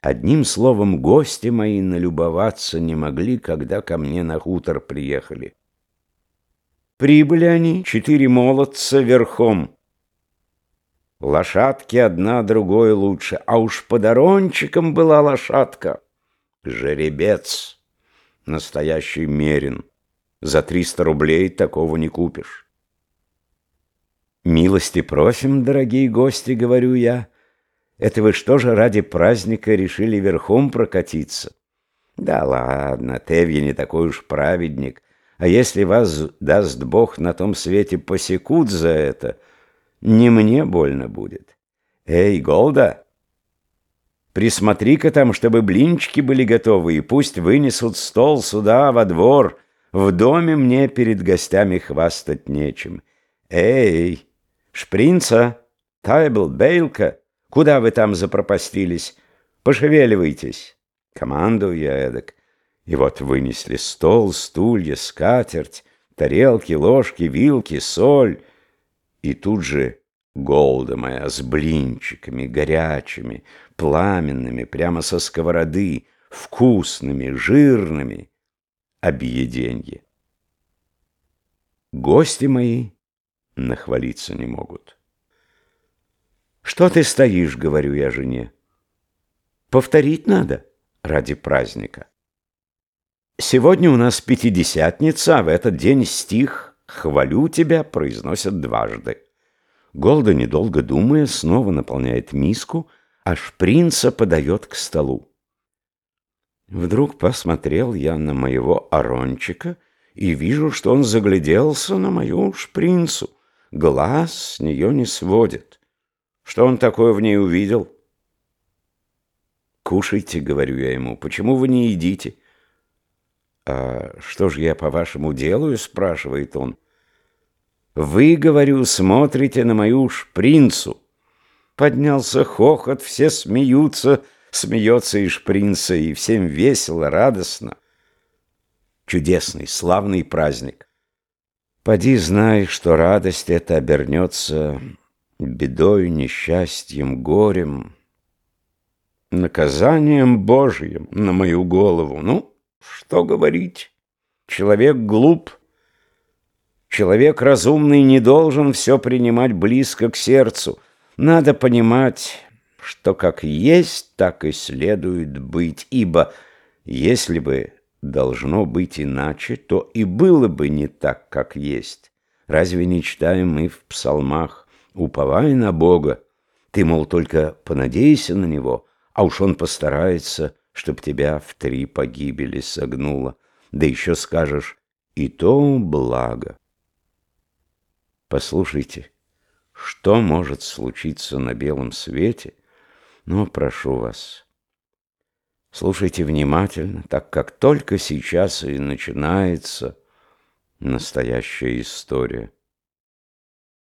Одним словом, гости мои налюбоваться не могли, когда ко мне на хутор приехали. Прибыли они, четыре молодца, верхом. Лошадки одна другой лучше, а уж подарончиком была лошадка. Жеребец, настоящий мерин. За триста рублей такого не купишь. «Милости просим, дорогие гости», — говорю я. «Это вы что же ради праздника решили верхом прокатиться?» «Да ладно, Тевья не такой уж праведник. А если вас, даст Бог, на том свете посекут за это, не мне больно будет. Эй, Голда, присмотри-ка там, чтобы блинчики были готовы, и пусть вынесут стол сюда, во двор. В доме мне перед гостями хвастать нечем. Эй!» Шпринца, Тайбл, Бейлка, куда вы там запропастились? Пошевеливайтесь. Командую я эдак. И вот вынесли стол, стулья, скатерть, тарелки, ложки, вилки, соль. И тут же голда моя с блинчиками, горячими, пламенными, прямо со сковороды, вкусными, жирными, объеденье. Гости мои нахвалиться не могут. «Что ты стоишь?» — говорю я жене. «Повторить надо ради праздника. Сегодня у нас пятидесятница, а в этот день стих «Хвалю тебя» произносят дважды. Голда, недолго думая, снова наполняет миску, а шпринца подает к столу. Вдруг посмотрел я на моего Арончика и вижу, что он загляделся на мою шпринцу глаз с нее не сводит. Что он такое в ней увидел? «Кушайте», — говорю я ему, — «почему вы не едите?» «А что же я, по-вашему, делаю?» — спрашивает он. «Вы, — говорю, — смотрите на мою шпринцу». Поднялся хохот, все смеются, смеется и шпринца, и всем весело, радостно. Чудесный, славный праздник. Поди знай, что радость эта обернется бедой, несчастьем, горем, наказанием Божьим на мою голову. Ну, что говорить? Человек глуп. Человек разумный не должен все принимать близко к сердцу. Надо понимать, что как есть, так и следует быть, ибо если бы должно быть иначе, то и было бы не так, как есть. Разве не читаем мы в псалмах «Уповай на Бога»? Ты, мол, только понадейся на Него, а уж Он постарается, чтоб тебя в три погибели согнуло. Да еще скажешь «И то благо». Послушайте, что может случиться на белом свете? Ну, прошу вас, Слушайте внимательно, так как только сейчас и начинается настоящая история.